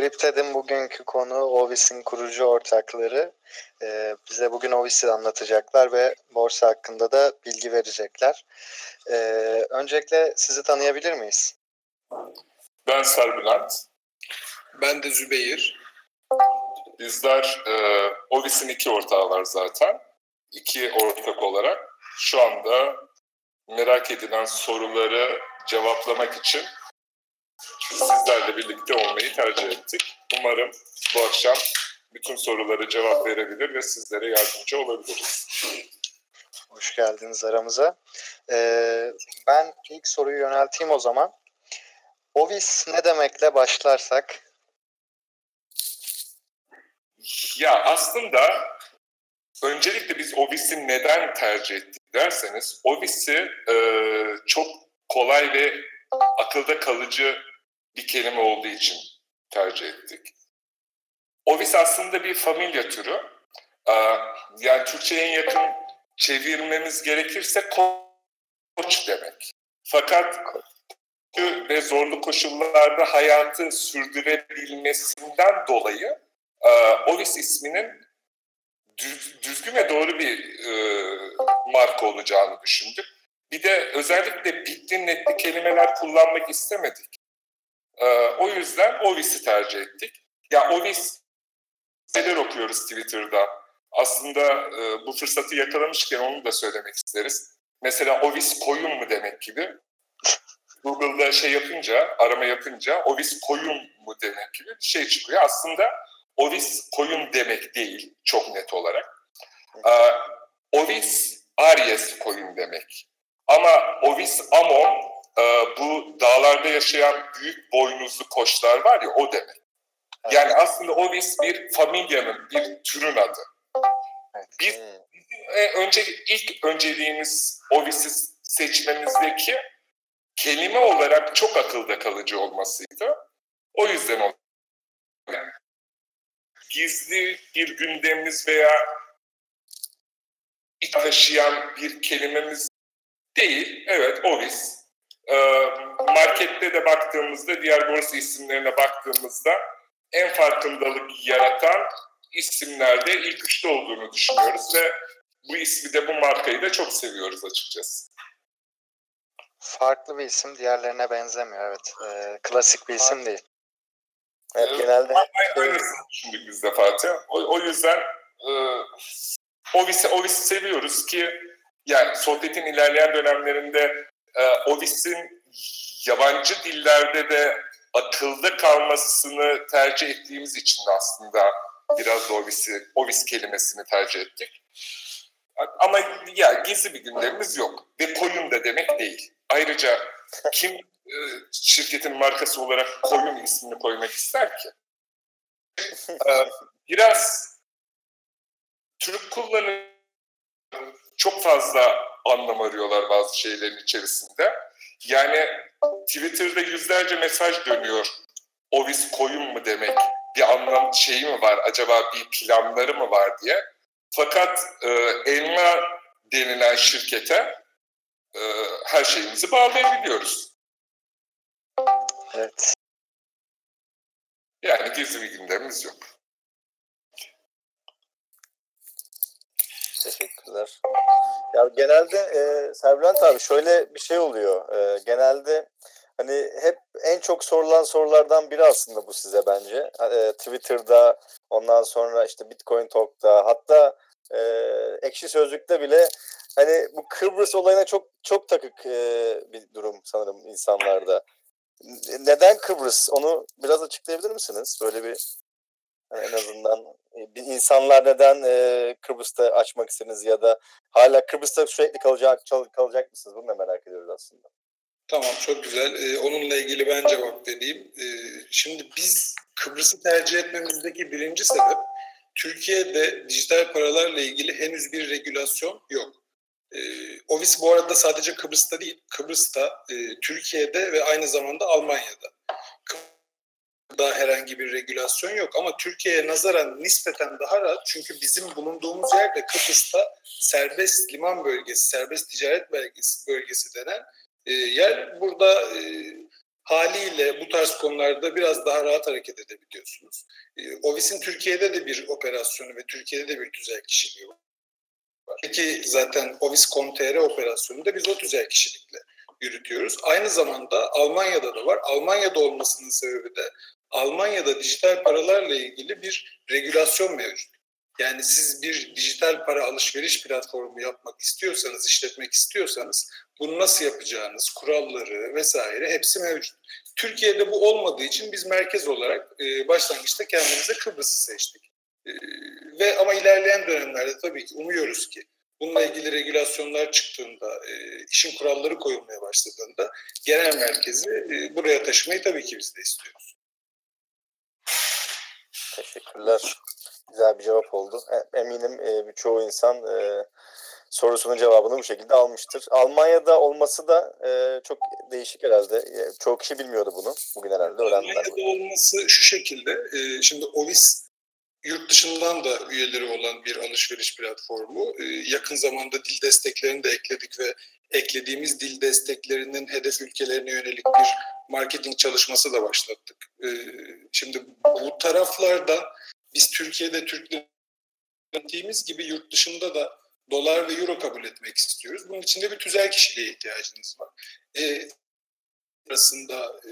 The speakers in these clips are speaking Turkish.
Kripted'in bugünkü konu Ovis'in kurucu ortakları. Ee, bize bugün Ovis'i anlatacaklar ve borsa hakkında da bilgi verecekler. Ee, öncelikle sizi tanıyabilir miyiz? Ben Serbülent. Ben de Zübeyir. Bizler e, Ovis'in iki ortağı var zaten. İki ortak olarak şu anda merak edilen soruları cevaplamak için sizlerle birlikte olmayı tercih ettik. Umarım bu akşam bütün sorulara cevap verebilir ve sizlere yardımcı olabiliriz. Hoş geldiniz aramıza. Ee, ben ilk soruyu yönelteyim o zaman. Ovis ne demekle başlarsak? Ya aslında öncelikle biz Ovis'i neden tercih ettik derseniz Ovis'i e, çok kolay ve akılda kalıcı bir kelime olduğu için tercih ettik. Ovis aslında bir familya türü. Yani Türkçe'ye en yakın çevirmemiz gerekirse koç demek. Fakat ve zorlu koşullarda hayatı sürdürebilmesinden dolayı Ovis isminin düzgün ve doğru bir marka olacağını düşündük. Bir de özellikle bitli netli kelimeler kullanmak istemedik. Ee, o yüzden Ovis'i tercih ettik. Ya Ovis neler okuyoruz Twitter'da. Aslında e, bu fırsatı yakalamışken onu da söylemek isteriz. Mesela Ovis koyun mu demek gibi. Google'da şey yapınca, arama yapınca Ovis koyun mu demek gibi bir şey çıkıyor. Aslında Ovis koyun demek değil çok net olarak. Ee, Ovis Aries koyun demek. Ama Ovis Amon bu dağlarda yaşayan büyük boynuzlu koçlar var ya o demek. Yani aslında Ovis bir familyanın, bir türün adı. Biz, e, önce, ilk önceliğimiz Ovis'i seçmemizdeki kelime olarak çok akılda kalıcı olmasıydı. O yüzden o yani gizli bir gündemimiz veya taşıyan bir kelimemiz değil. Evet, Ovis ee, markette de baktığımızda, diğer borsa isimlerine baktığımızda en farkındalık yaratan isimlerde ilk üçte olduğunu düşünüyoruz ve bu ismi de bu markayı da çok seviyoruz açıkçası. Farklı bir isim diğerlerine benzemiyor evet. Ee, klasik bir isim değil. Evet, ee, genelde aynısını düşündük biz de Fatih. O, o yüzden e, Ovis'i Ovis seviyoruz ki yani sohbetin ilerleyen dönemlerinde e, Ovis'in yabancı dillerde de akılda kalmasını tercih ettiğimiz için de aslında biraz da Ovis'i, Ovis kelimesini tercih ettik. Ama ya gizli bir gündemimiz yok. Ve koyun da demek değil. Ayrıca kim e, şirketin markası olarak koyun ismini koymak ister ki? E, biraz Türk kullanımı çok fazla anlam arıyorlar bazı şeylerin içerisinde. Yani Twitter'da yüzlerce mesaj dönüyor. Ovis koyun mu demek? Bir anlam şeyi mi var? Acaba bir planları mı var diye. Fakat e, elma denilen şirkete e, her şeyimizi bağlayabiliyoruz. Evet. Yani gizli bir gündemimiz yok. Teşekkürler. Ya genelde e, Serbülent abi şöyle bir şey oluyor. E, genelde hani hep en çok sorulan sorulardan biri aslında bu size bence. E, Twitter'da, ondan sonra işte Bitcoin Talk'ta, hatta e, Ekşi Sözlük'te bile hani bu Kıbrıs olayına çok çok takık e, bir durum sanırım insanlarda. Neden Kıbrıs? Onu biraz açıklayabilir misiniz? Böyle bir yani en azından insanlar neden e, Kıbrıs'ta açmak istediniz ya da hala Kıbrıs'ta sürekli kalacak kalacak mısınız? Bunu da merak ediyoruz aslında. Tamam çok güzel. Ee, onunla ilgili ben cevap vereyim. Ee, şimdi biz Kıbrıs'ı tercih etmemizdeki birinci sebep Türkiye'de dijital paralarla ilgili henüz bir regülasyon yok. Ee, Ovis bu arada sadece Kıbrıs'ta değil, Kıbrıs'ta, e, Türkiye'de ve aynı zamanda Almanya'da da herhangi bir regülasyon yok ama Türkiye'ye nazaran nispeten daha rahat çünkü bizim bulunduğumuz yerde Kıbrıs'ta serbest liman bölgesi, serbest ticaret bölgesi, bölgesi denen e, yer burada e, Haliyle bu tarz konularda biraz daha rahat hareket edebiliyorsunuz. E, Ovis'in Türkiye'de de bir operasyonu ve Türkiye'de de bir tüzel kişiliği var. Peki zaten Ovis.com.tr operasyonunu da biz o tüzel kişilikle yürütüyoruz. Aynı zamanda Almanya'da da var. Almanya'da olmasının sebebi de Almanya'da dijital paralarla ilgili bir regülasyon mevcut. Yani siz bir dijital para alışveriş platformu yapmak istiyorsanız, işletmek istiyorsanız bunu nasıl yapacağınız, kuralları vesaire hepsi mevcut. Türkiye'de bu olmadığı için biz merkez olarak e, başlangıçta kendimize Kıbrıs'ı seçtik. E, ve ama ilerleyen dönemlerde tabii ki umuyoruz ki bununla ilgili regülasyonlar çıktığında, e, işin kuralları koyulmaya başladığında genel merkezi e, buraya taşımayı tabii ki biz de istiyoruz. Teşekkürler. Güzel bir cevap oldu. E, eminim e, birçoğu insan e, sorusunun cevabını bu şekilde almıştır. Almanya'da olması da e, çok değişik herhalde. E, çoğu kişi bilmiyordu bunu. Bugün herhalde öğrendiler. Almanya'da olması şu şekilde. Şimdi Ovis yurt dışından da üyeleri olan bir alışveriş platformu. Yakın zamanda dil desteklerini de ekledik ve eklediğimiz dil desteklerinin hedef ülkelerine yönelik bir marketing çalışması da başlattık. E, şimdi bu taraflarda biz Türkiye'de Türk lirası gibi yurt dışında da dolar ve euro kabul etmek istiyoruz. Bunun için de bir tüzel kişiliğe ihtiyacınız var. E, arasında e,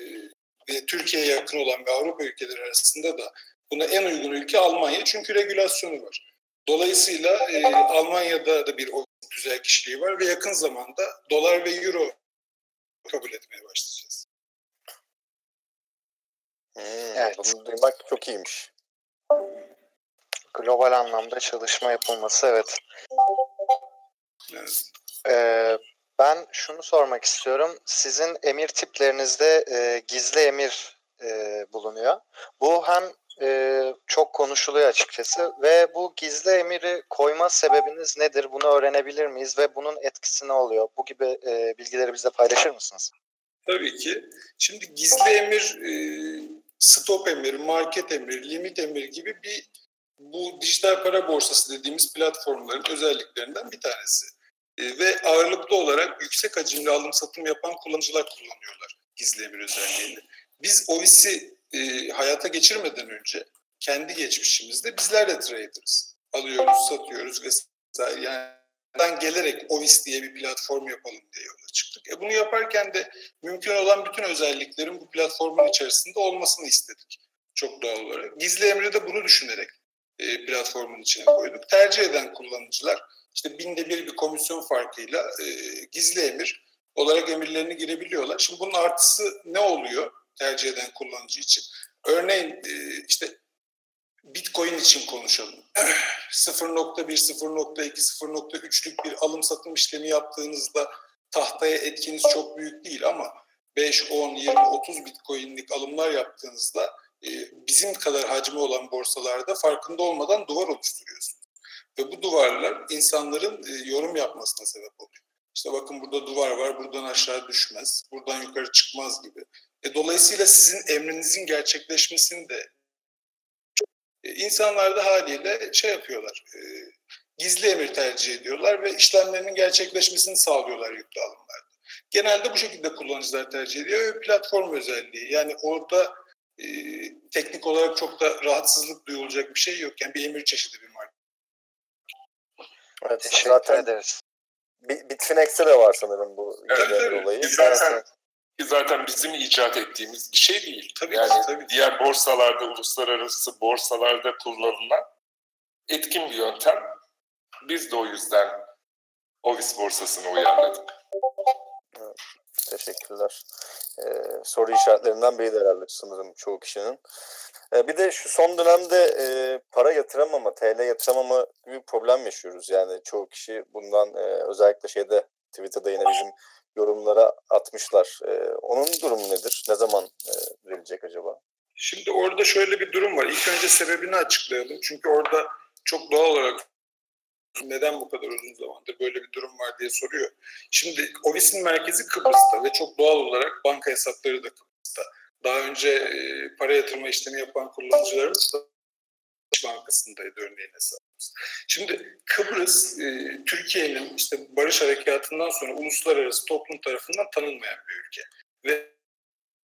ve Türkiye'ye yakın olan ve Avrupa ülkeleri arasında da buna en uygun ülke Almanya çünkü regülasyonu var. Dolayısıyla e, Almanya'da da bir tüzel kişiliği var ve yakın zamanda dolar ve euro kabul etmeye başlayacağız. Hmm, evet. Bunu duymak çok iyiymiş global anlamda çalışma yapılması evet. evet. Ee, ben şunu sormak istiyorum. Sizin emir tiplerinizde e, gizli emir e, bulunuyor. Bu hem e, çok konuşuluyor açıkçası ve bu gizli emiri koyma sebebiniz nedir? Bunu öğrenebilir miyiz ve bunun etkisi ne oluyor? Bu gibi e, bilgileri bizle paylaşır mısınız? Tabii ki. Şimdi gizli emir, e, stop emir, market emir, limit emir gibi bir bu dijital para borsası dediğimiz platformların özelliklerinden bir tanesi. E, ve ağırlıklı olarak yüksek hacimli alım satım yapan kullanıcılar kullanıyorlar gizli emir özelliğini. Biz Ovis'i e, hayata geçirmeden önce kendi geçmişimizde bizler de traderız. Alıyoruz, satıyoruz vesaire. Yani gelerek Ovis diye bir platform yapalım diye yola çıktık. E bunu yaparken de mümkün olan bütün özelliklerin bu platformun içerisinde olmasını istedik. Çok doğal olarak. Gizli emri de bunu düşünerek e, platformun içine koyduk. Tercih eden kullanıcılar işte binde bir bir komisyon farkıyla e, gizli emir olarak emirlerini girebiliyorlar. Şimdi bunun artısı ne oluyor tercih eden kullanıcı için? Örneğin e, işte Bitcoin için konuşalım. 0.1, 0.2, 0.3'lük bir alım satım işlemi yaptığınızda tahtaya etkiniz çok büyük değil ama 5, 10, 20, 30 Bitcoin'lik alımlar yaptığınızda e, bizim kadar hacmi olan borsalarda farkında olmadan duvar oluşturuyorsunuz. Ve bu duvarlar insanların e, yorum yapmasına sebep oluyor. İşte bakın burada duvar var, buradan aşağı düşmez, buradan yukarı çıkmaz gibi. E, dolayısıyla sizin emrinizin gerçekleşmesini de e, insanlar da haliyle şey yapıyorlar, gizli emir tercih ediyorlar ve işlemlerinin gerçekleşmesini sağlıyorlar yüklü alımlarda. Genelde bu şekilde kullanıcılar tercih ediyor ve platform özelliği. Yani orada e, teknik olarak çok da rahatsızlık duyulacak bir şey yok. Yani bir emir çeşidi bir marka. Evet, Teşekkür zaten ederiz. Bitfinex'te de var sanırım bu evet, evet. olayı. Zaten, zaten bizim icat ettiğimiz bir şey değil. Tabii yani ki, tabii. diğer borsalarda, uluslararası borsalarda kullanılan etkin bir yöntem. Biz de o yüzden Ovis borsasını uyarladık. Evet, teşekkürler e, soru işaretlerinden biri de herhalde sanırım çoğu kişinin. E, bir de şu son dönemde e, para yatıramama, TL yatıramama gibi bir problem yaşıyoruz. Yani çoğu kişi bundan e, özellikle şeyde Twitter'da yine bizim yorumlara atmışlar. E, onun durumu nedir? Ne zaman e, verilecek acaba? Şimdi orada şöyle bir durum var. İlk önce sebebini açıklayalım. Çünkü orada çok doğal olarak neden bu kadar uzun zamandır böyle bir durum var diye soruyor. Şimdi Ovis'in merkezi Kıbrıs'ta ve çok doğal olarak banka hesapları da Kıbrıs'ta. Daha önce e, para yatırma işlemi yapan kullanıcılarımız da Bankası'ndaydı örneğin hesabımız. Şimdi Kıbrıs e, Türkiye'nin işte barış harekatından sonra uluslararası toplum tarafından tanınmayan bir ülke. Ve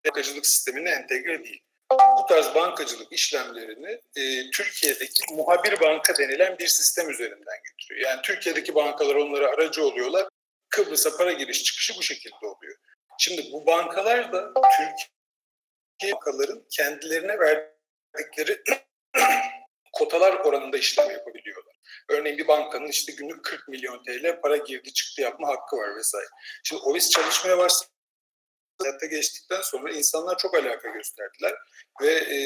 bankacılık sistemine entegre değil. Bu tarz bankacılık işlemlerini e, Türkiye'deki muhabir banka denilen bir sistem üzerinden götürüyor. Yani Türkiye'deki bankalar onlara aracı oluyorlar. Kıbrıs'a para giriş çıkışı bu şekilde oluyor. Şimdi bu bankalar da Türkiye bankaların kendilerine verdikleri kotalar oranında işlem yapabiliyorlar. Örneğin bir bankanın işte günlük 40 milyon TL para girdi çıktı yapma hakkı var vesaire. Şimdi OVIS çalışmaya başladı hayata geçtikten sonra insanlar çok alaka gösterdiler ve e,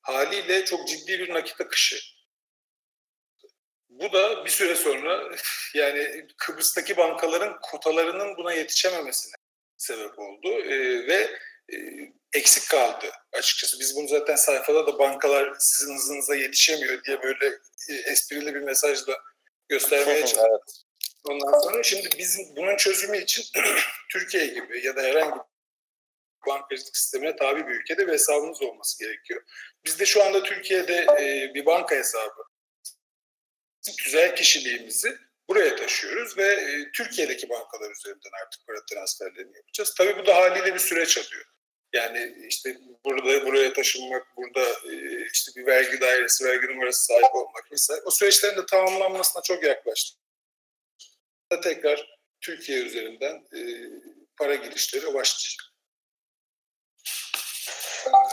haliyle çok ciddi bir nakit akışı. Bu da bir süre sonra yani Kıbrıs'taki bankaların kotalarının buna yetişememesine sebep oldu e, ve e, eksik kaldı açıkçası. Biz bunu zaten sayfada da bankalar sizin hızınıza yetişemiyor diye böyle e, esprili bir mesajla göstermeye çalıştık. evet. Ondan sonra şimdi bizim bunun çözümü için Türkiye gibi ya da herhangi bir bankacılık sistemine tabi bir ülkede bir hesabımız olması gerekiyor. Biz de şu anda Türkiye'de e, bir banka hesabı tüzel kişiliğimizi buraya taşıyoruz ve e, Türkiye'deki bankalar üzerinden artık para transferlerini yapacağız. Tabii bu da haliyle bir süreç alıyor. Yani işte burada buraya taşınmak, burada e, işte bir vergi dairesi, vergi numarası sahip olmak vesaire. O süreçlerin de tamamlanmasına çok yaklaştık. Tekrar Türkiye üzerinden e, para girişleri başlayacak.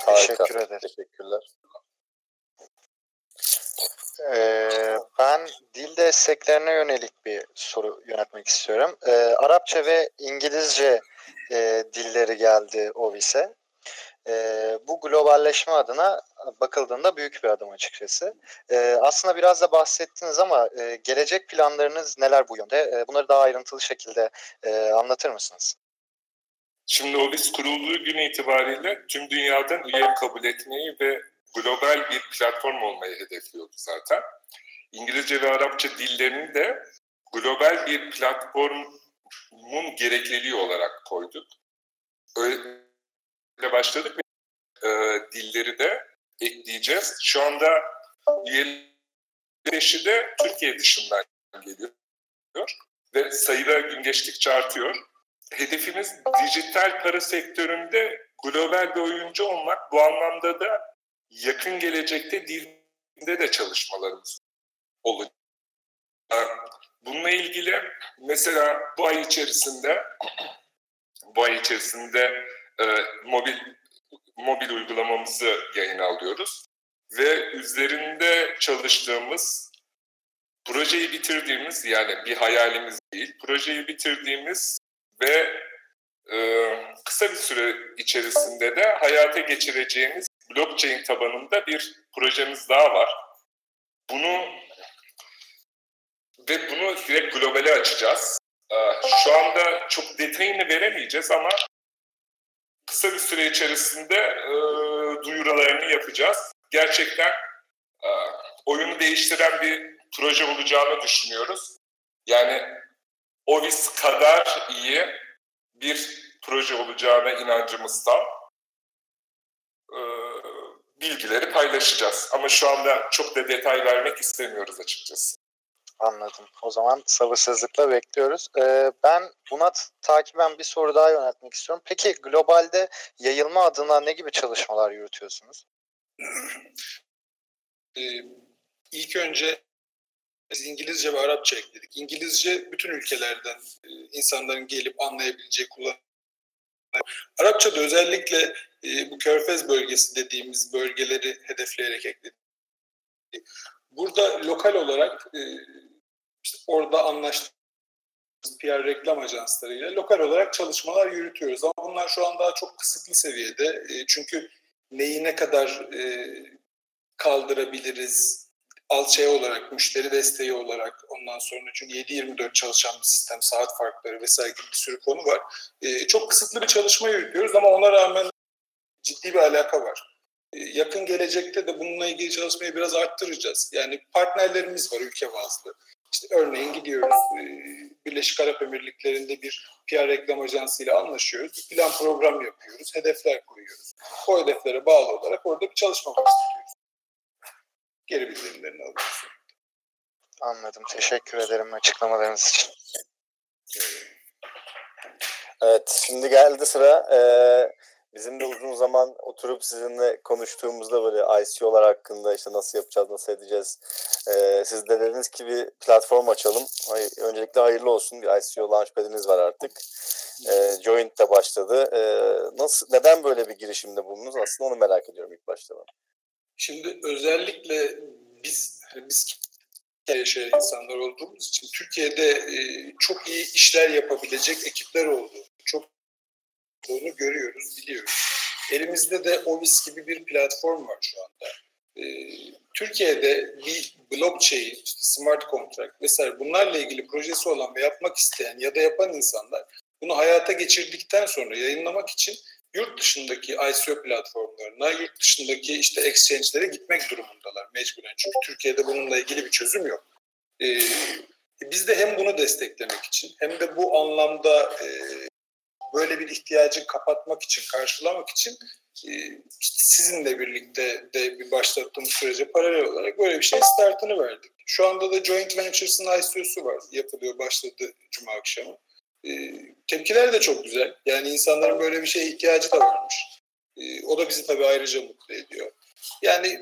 Harika. Teşekkür ederim. Teşekkürler. Ee, ben dil desteklerine yönelik bir soru yönetmek istiyorum. Ee, Arapça ve İngilizce e, dilleri geldi OVİS'e. E, bu globalleşme adına bakıldığında büyük bir adım açıkçası. E, aslında biraz da bahsettiniz ama e, gelecek planlarınız neler bu yönde? E, bunları daha ayrıntılı şekilde e, anlatır mısınız? Şimdi OVİS kurulduğu gün itibariyle tüm dünyadan üye kabul etmeyi ve global bir platform olmayı hedefliyordu zaten. İngilizce ve Arapça dillerini de global bir platformun gerekliliği olarak koyduk. Öyle başladık ve e, dilleri de ekleyeceğiz. Şu anda üyeleri de Türkiye dışından geliyor ve sayıda gün geçtikçe artıyor hedefimiz dijital para sektöründe global bir oyuncu olmak. Bu anlamda da yakın gelecekte dilde de çalışmalarımız olacak. Bununla ilgili mesela bu ay içerisinde bu ay içerisinde e, mobil mobil uygulamamızı yayına alıyoruz ve üzerinde çalıştığımız projeyi bitirdiğimiz yani bir hayalimiz değil projeyi bitirdiğimiz ve e, kısa bir süre içerisinde de hayata geçireceğimiz blockchain tabanında bir projemiz daha var. Bunu ve bunu direkt globale açacağız. E, şu anda çok detayını veremeyeceğiz ama kısa bir süre içerisinde e, duyurularını yapacağız. Gerçekten e, oyunu değiştiren bir proje olacağını düşünüyoruz. Yani Ovis kadar iyi bir proje olacağına inancımızdan e, bilgileri paylaşacağız. Ama şu anda çok da detay vermek istemiyoruz açıkçası. Anladım. O zaman sabırsızlıkla bekliyoruz. Ee, ben buna takiben bir soru daha yöneltmek istiyorum. Peki globalde yayılma adına ne gibi çalışmalar yürütüyorsunuz? Ee, ilk önce biz İngilizce ve Arapça ekledik. İngilizce bütün ülkelerden e, insanların gelip anlayabileceği kullan. Arapça da özellikle e, bu Körfez bölgesi dediğimiz bölgeleri hedefleyerek ekledik. Burada lokal olarak e, işte orada anlaştığımız PR reklam ajanslarıyla lokal olarak çalışmalar yürütüyoruz. Ama bunlar şu an daha çok kısıtlı seviyede. Çünkü neyi ne kadar kaldırabiliriz, alçaya olarak, müşteri desteği olarak ondan sonra çünkü 7-24 çalışan bir sistem, saat farkları vesaire gibi bir sürü konu var. E, çok kısıtlı bir çalışma yürütüyoruz ama ona rağmen ciddi bir alaka var. E, yakın gelecekte de bununla ilgili çalışmayı biraz arttıracağız. Yani partnerlerimiz var ülke bazlı. İşte örneğin gidiyoruz e, Birleşik Arap Emirlikleri'nde bir PR reklam ajansıyla anlaşıyoruz. Plan program yapıyoruz, hedefler koyuyoruz. O hedeflere bağlı olarak orada bir çalışma başlatıyoruz geri bildirimlerini alıyorsun. Anladım. Teşekkür ederim açıklamalarınız için. Evet, şimdi geldi sıra. Ee, Bizim de uzun zaman oturup sizinle konuştuğumuzda böyle ICO'lar hakkında işte nasıl yapacağız, nasıl edeceğiz. Ee, siz de dediniz ki bir platform açalım. Öncelikle hayırlı olsun. Bir ICO launchpad'iniz var artık. Ee, Joint de başladı. Ee, nasıl, neden böyle bir girişimde bulundunuz? Aslında onu merak ediyorum ilk başta ben. Şimdi özellikle biz biz yaşayan insanlar olduğumuz için Türkiye'de çok iyi işler yapabilecek ekipler olduğu, çok olduğunu görüyoruz, biliyoruz. Elimizde de Ovis gibi bir platform var şu anda. E, Türkiye'de bir blockchain, işte smart contract vesaire bunlarla ilgili projesi olan ve yapmak isteyen ya da yapan insanlar bunu hayata geçirdikten sonra yayınlamak için yurt dışındaki ICO platformlarına, yurt dışındaki işte exchange'lere gitmek durumundalar mecburen. Çünkü Türkiye'de bununla ilgili bir çözüm yok. Ee, biz de hem bunu desteklemek için hem de bu anlamda e, böyle bir ihtiyacı kapatmak için, karşılamak için e, sizinle birlikte de bir başlattığımız sürece paralel olarak böyle bir şey startını verdik. Şu anda da Joint Ventures'ın ICO'su var. Yapılıyor, başladı Cuma akşamı. E, tepkiler de çok güzel. Yani insanların böyle bir şeye ihtiyacı da varmış. E, o da bizi tabii ayrıca mutlu ediyor. Yani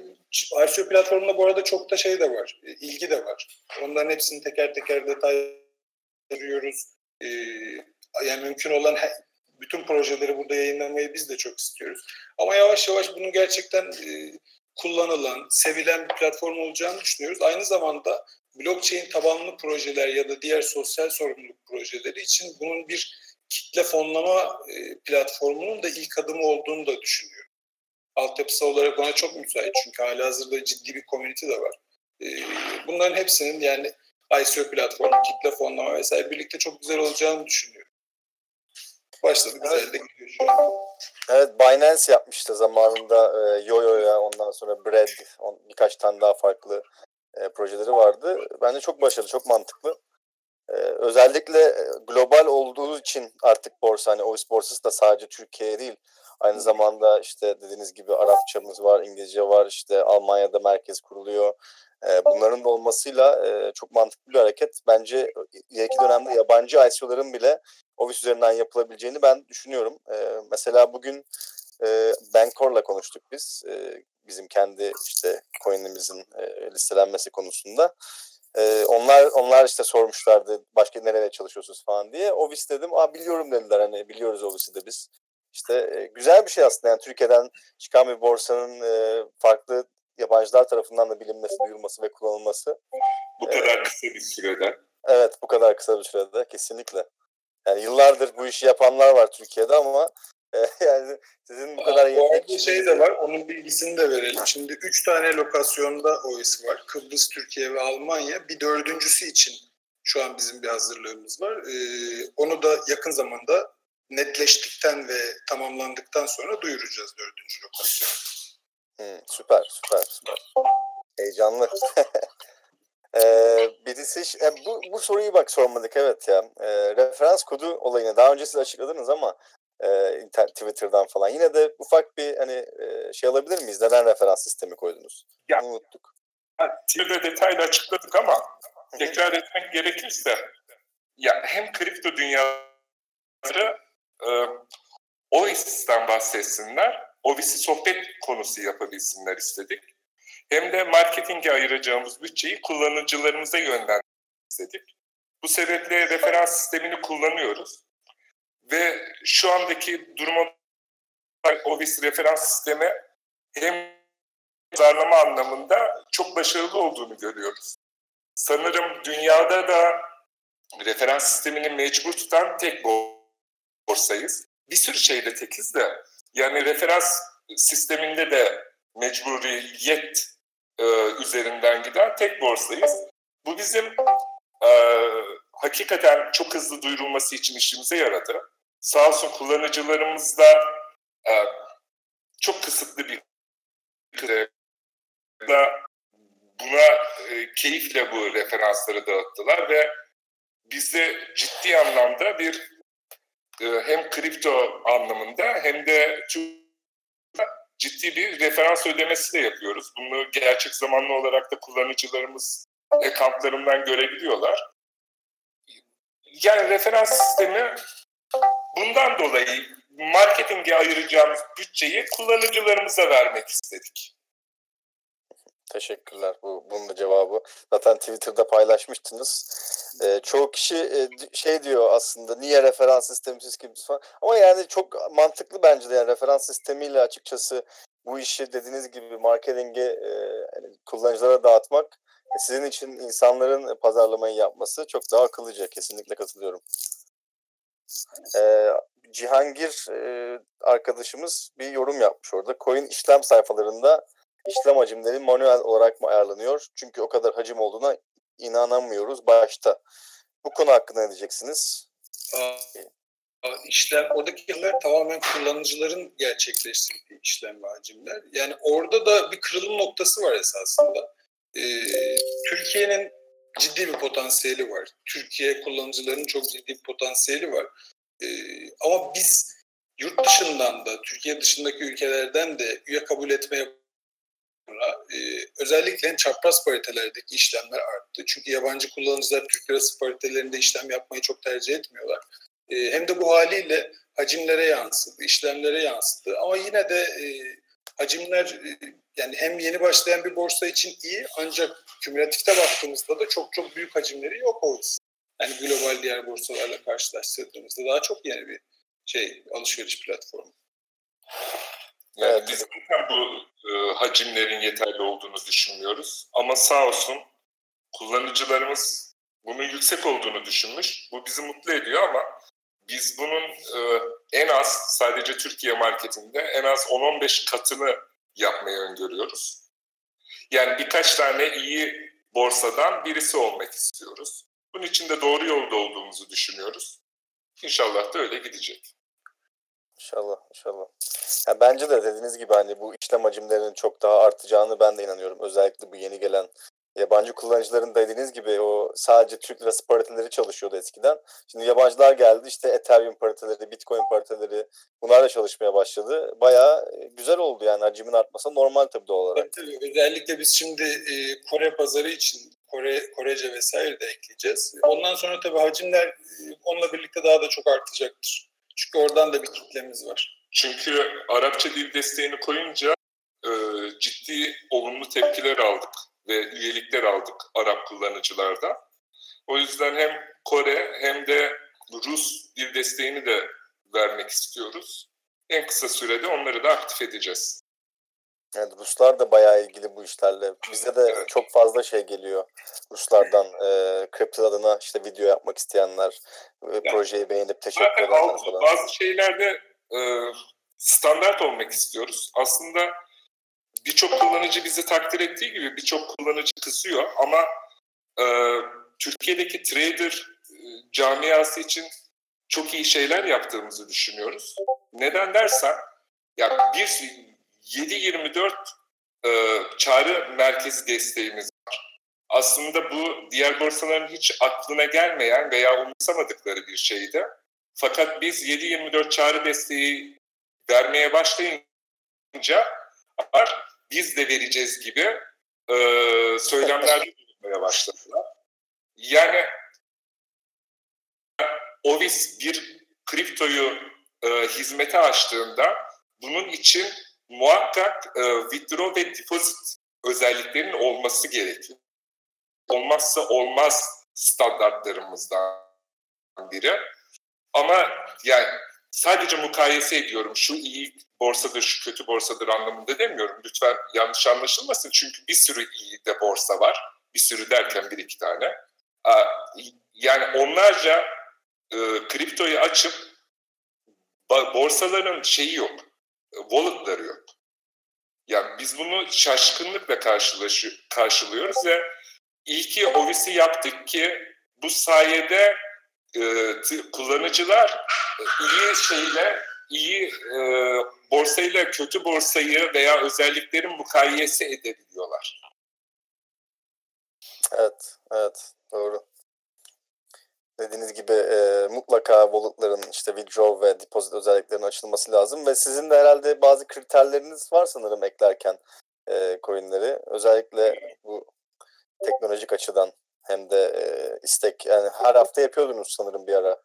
RCO platformunda bu arada çok da şey de var, ilgi de var. Onların hepsini teker teker detay yani mümkün olan bütün projeleri burada yayınlamayı biz de çok istiyoruz. Ama yavaş yavaş bunun gerçekten e, kullanılan, sevilen bir platform olacağını düşünüyoruz. Aynı zamanda blockchain tabanlı projeler ya da diğer sosyal sorumluluk projeleri için bunun bir kitle fonlama e, platformunun da ilk adımı olduğunu da düşünüyorum. Altyapısı olarak ona çok müsait çünkü hala hazırda ciddi bir community de var. E, bunların hepsinin yani ICO platformu, kitle fonlama vesaire birlikte çok güzel olacağını düşünüyorum. Başladı güzel de gidiyor şu an. Evet Binance yapmıştı zamanında e, Yoyo'ya ondan sonra Bread on, birkaç tane daha farklı e, projeleri vardı. Bence çok başarılı, çok mantıklı. E, özellikle global olduğu için artık borsa hani Ovis borsası da sadece Türkiye değil. Aynı zamanda işte dediğiniz gibi Arapçamız var, İngilizce var, işte Almanya'da merkez kuruluyor. E, bunların da olmasıyla e, çok mantıklı bir hareket. Bence ileriki dönemde yabancı ICO'ların bile Ovis üzerinden yapılabileceğini ben düşünüyorum. E, mesela bugün e, Bankor'la konuştuk biz. E, bizim kendi işte coin'imizin e, listelenmesi konusunda. E, onlar onlar işte sormuşlardı başka nereye çalışıyorsunuz falan diye. Ovis dedim. Aa biliyorum dediler hani biliyoruz Ovis'i de biz. İşte e, güzel bir şey aslında yani Türkiye'den çıkan bir borsanın e, farklı yabancılar tarafından da bilinmesi, duyulması ve kullanılması. Bu kadar ee, kısa bir sürede. Evet bu kadar kısa bir sürede kesinlikle. Yani yıllardır bu işi yapanlar var Türkiye'de ama yani sizin bu kadar yetenek... Bu şey de var, onun bilgisini de verelim. Şimdi üç tane lokasyonda OIS var. Kıbrıs, Türkiye ve Almanya. Bir dördüncüsü için şu an bizim bir hazırlığımız var. Ee, onu da yakın zamanda netleştikten ve tamamlandıktan sonra duyuracağız dördüncü lokasyonu. Hmm, süper, süper, süper. Heyecanlı. ee, birisi, e, bu, bu soruyu bak sormadık evet ya. E, referans kodu olayını daha önce siz açıkladınız ama e, Twitter'dan falan. Yine de ufak bir hani e, şey alabilir miyiz? Neden referans sistemi koydunuz? Ya, unuttuk. Twitter'da detaylı açıkladık ama tekrar etmek gerekirse ya hem kripto dünyası e, OIS'ten bahsetsinler, OVIS'i sohbet konusu yapabilsinler istedik. Hem de marketinge ayıracağımız bütçeyi kullanıcılarımıza yönlendirmek istedik. Bu sebeple referans sistemini kullanıyoruz. Ve şu andaki duruma OVIS referans sistemi hem pazarlama anlamında çok başarılı olduğunu görüyoruz. Sanırım dünyada da referans sistemini mecbur tutan tek borsayız. Bir sürü şeyde tekiz de yani referans sisteminde de mecburiyet e, üzerinden giden tek borsayız. Bu bizim e, hakikaten çok hızlı duyurulması için işimize yaradı. Sağ olsun kullanıcılarımız da e, çok kısıtlı bir da buna e, keyifle bu referansları dağıttılar ve bize ciddi anlamda bir e, hem kripto anlamında hem de ciddi bir referans ödemesi de yapıyoruz. Bunu gerçek zamanlı olarak da kullanıcılarımız ekantlarından görebiliyorlar. Yani referans sistemi bundan dolayı marketinge ayıracağımız bütçeyi kullanıcılarımıza vermek istedik. Teşekkürler. Bu bunun da cevabı. Zaten Twitter'da paylaşmıştınız. Ee, çoğu kişi e, şey diyor aslında niye referans sistemsiz gibi falan. Ama yani çok mantıklı bence de yani referans sistemiyle açıkçası bu işi dediğiniz gibi marketinge e, yani kullanıcılara dağıtmak e, sizin için insanların pazarlamayı yapması çok daha akıllıca. Kesinlikle katılıyorum. Ee, Cihangir e, arkadaşımız bir yorum yapmış orada. Coin işlem sayfalarında işlem hacimleri manuel olarak mı ayarlanıyor? Çünkü o kadar hacim olduğuna inanamıyoruz başta. Bu konu hakkında ne diyeceksiniz? İşlem, oradaki işlemler tamamen kullanıcıların gerçekleştirdiği işlem ve hacimler. Yani orada da bir kırılım noktası var esasında. Ee, Türkiye'nin ciddi bir potansiyeli var. Türkiye kullanıcılarının çok ciddi bir potansiyeli var. Ee, ama biz yurt dışından da, Türkiye dışındaki ülkelerden de üye kabul etmeye sonra e, özellikle çapraz paritelerdeki işlemler arttı. Çünkü yabancı kullanıcılar Türk lirası paritelerinde işlem yapmayı çok tercih etmiyorlar. E, hem de bu haliyle hacimlere yansıdı, işlemlere yansıdı. Ama yine de e, hacimler e, yani hem yeni başlayan bir borsa için iyi ancak kümülatifte baktığımızda da çok çok büyük hacimleri yok o Yani global diğer borsalarla karşılaştırdığımızda daha çok yeni bir şey alışveriş platformu. Yani evet. biz zaten bu e, hacimlerin yeterli olduğunu düşünmüyoruz. Ama sağ olsun kullanıcılarımız bunun yüksek olduğunu düşünmüş. Bu bizi mutlu ediyor ama biz bunun e, en az sadece Türkiye marketinde en az 10-15 katını yapmayı öngörüyoruz. Yani birkaç tane iyi borsadan birisi olmak istiyoruz. Bunun için de doğru yolda olduğumuzu düşünüyoruz. İnşallah da öyle gidecek. İnşallah, inşallah. Yani bence de dediğiniz gibi hani bu işlem hacimlerinin çok daha artacağını ben de inanıyorum. Özellikle bu yeni gelen yabancı kullanıcıların dediğiniz gibi o sadece Türk lirası pariteleri çalışıyordu eskiden. Şimdi yabancılar geldi işte Ethereum pariteleri, Bitcoin pariteleri bunlar da çalışmaya başladı. Bayağı e, güzel oldu yani hacimin artması normal tabii doğal olarak. Tabii, tabii. Özellikle biz şimdi e, Kore pazarı için Kore, Korece vesaire de ekleyeceğiz. Ondan sonra tabii hacimler e, onunla birlikte daha da çok artacaktır. Çünkü oradan da bir kitlemiz var. Çünkü Arapça dil desteğini koyunca e, ciddi olumlu tepkiler aldık ve üyelikler aldık Arap kullanıcılarda. O yüzden hem Kore hem de Rus dil desteğini de vermek istiyoruz. En kısa sürede onları da aktif edeceğiz. Evet, Ruslar da bayağı ilgili bu işlerle. Bize de evet. çok fazla şey geliyor Ruslardan. E, kripto adına işte video yapmak isteyenler, yani, projeyi beğenip teşekkür edenler falan. Bazı şeylerde e, standart olmak istiyoruz. Aslında birçok kullanıcı bizi takdir ettiği gibi birçok kullanıcı kısıyor ama e, Türkiye'deki trader e, camiası için çok iyi şeyler yaptığımızı düşünüyoruz. Neden dersen ya bir 7-24 e, çağrı merkezi desteğimiz var. Aslında bu diğer borsaların hiç aklına gelmeyen veya umursamadıkları bir şeydi. Fakat biz 7-24 çağrı desteği vermeye başlayınca biz de vereceğiz gibi e, söylemler bulunmaya başladılar. Yani Ovis bir kriptoyu e, hizmete açtığında bunun için muhakkak e, withdraw ve deposit özelliklerinin olması gerekiyor. Olmazsa olmaz standartlarımızdan biri. Ama yani sadece mukayese ediyorum. Şu iyi borsadır, şu kötü borsadır anlamında demiyorum. Lütfen yanlış anlaşılmasın. Çünkü bir sürü iyi de borsa var. Bir sürü derken bir iki tane. Yani onlarca e, kriptoyu açıp borsaların şeyi yok wallet'ları yok. Yani biz bunu şaşkınlıkla karşılıyoruz ve iyi ki Ovis'i yaptık ki bu sayede e, kullanıcılar e, iyi şeyle iyi e, borsayla kötü borsayı veya özelliklerin mukayese edebiliyorlar. Evet, evet doğru dediğiniz gibi e, mutlaka wallet'ların işte withdraw ve deposit özelliklerinin açılması lazım ve sizin de herhalde bazı kriterleriniz var sanırım eklerken e, coinleri. Özellikle bu teknolojik açıdan hem de e, istek yani her hafta yapıyordunuz sanırım bir ara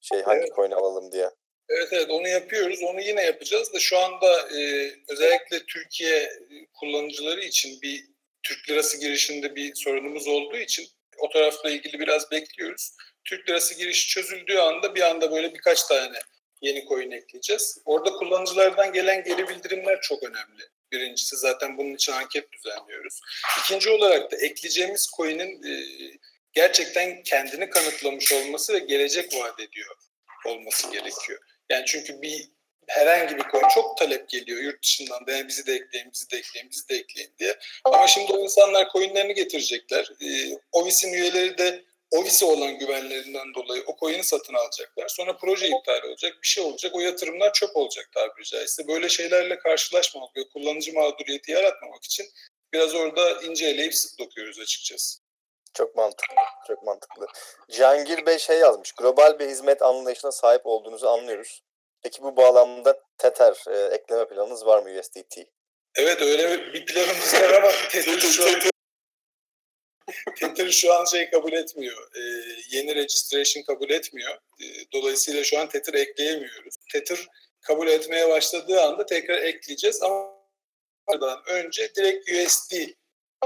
şey hangi evet. coin alalım diye. Evet evet onu yapıyoruz. Onu yine yapacağız da şu anda e, özellikle Türkiye kullanıcıları için bir Türk lirası girişinde bir sorunumuz olduğu için o tarafla ilgili biraz bekliyoruz. Türk lirası girişi çözüldüğü anda bir anda böyle birkaç tane yeni coin ekleyeceğiz. Orada kullanıcılardan gelen geri bildirimler çok önemli. Birincisi zaten bunun için anket düzenliyoruz. İkinci olarak da ekleyeceğimiz coin'in e, gerçekten kendini kanıtlamış olması ve gelecek vaat ediyor olması gerekiyor. Yani çünkü bir herhangi bir coin çok talep geliyor yurt dışından da yani bizi de ekleyin, bizi de ekleyin, bizi de ekleyin diye. Ama şimdi o insanlar coinlerini getirecekler. E, Ovis'in üyeleri de Ovis'e olan güvenlerinden dolayı o coin'i satın alacaklar. Sonra proje iptal olacak, bir şey olacak. O yatırımlar çöp olacak tabiri caizse. Böyle şeylerle karşılaşmamak ve kullanıcı mağduriyeti yaratmamak için biraz orada ince eleyip sık dokuyoruz açıkçası. Çok mantıklı, çok mantıklı. Cihangir Bey şey yazmış, global bir hizmet anlayışına sahip olduğunuzu anlıyoruz. Peki bu bağlamda Tether e, ekleme planınız var mı USDT? Evet öyle bir planımız var ama Tether şu an, Tether şu an şey kabul etmiyor. E, yeni registration kabul etmiyor. E, dolayısıyla şu an Tether ekleyemiyoruz. Tether kabul etmeye başladığı anda tekrar ekleyeceğiz ama önce direkt USD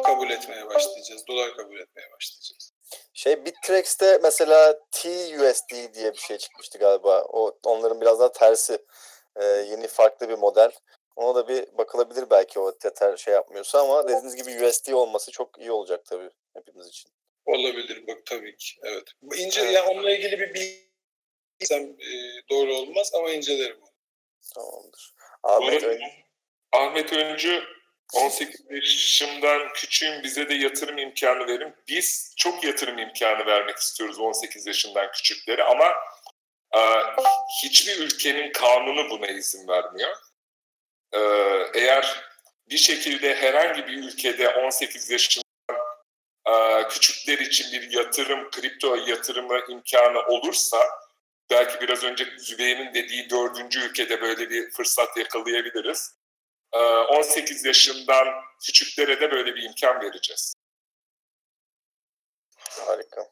kabul etmeye başlayacağız. Dolar kabul etmeye başlayacağız. Şey Bittrex'te mesela TUSD diye bir şey çıkmıştı galiba. O onların biraz daha tersi. Ee, yeni farklı bir model. Ona da bir bakılabilir belki o Tether şey yapmıyorsa ama dediğiniz gibi USD olması çok iyi olacak tabii hepimiz için. Olabilir bak tabii ki. Evet. İnce evet. yani onunla ilgili bir bilgi e, doğru olmaz ama incelerim onu. Tamamdır. Ahmet Öncü. Ahmet Öncü 18 yaşımdan küçüğüm bize de yatırım imkanı verin. Biz çok yatırım imkanı vermek istiyoruz 18 yaşından küçüklere ama e, hiçbir ülkenin kanunu buna izin vermiyor. E, eğer bir şekilde herhangi bir ülkede 18 yaşından e, küçükler için bir yatırım, kripto yatırımı imkanı olursa belki biraz önce Zübeyir'in dediği dördüncü ülkede böyle bir fırsat yakalayabiliriz. 18 ee, yaşından küçüklere de böyle bir imkan vereceğiz. Harika.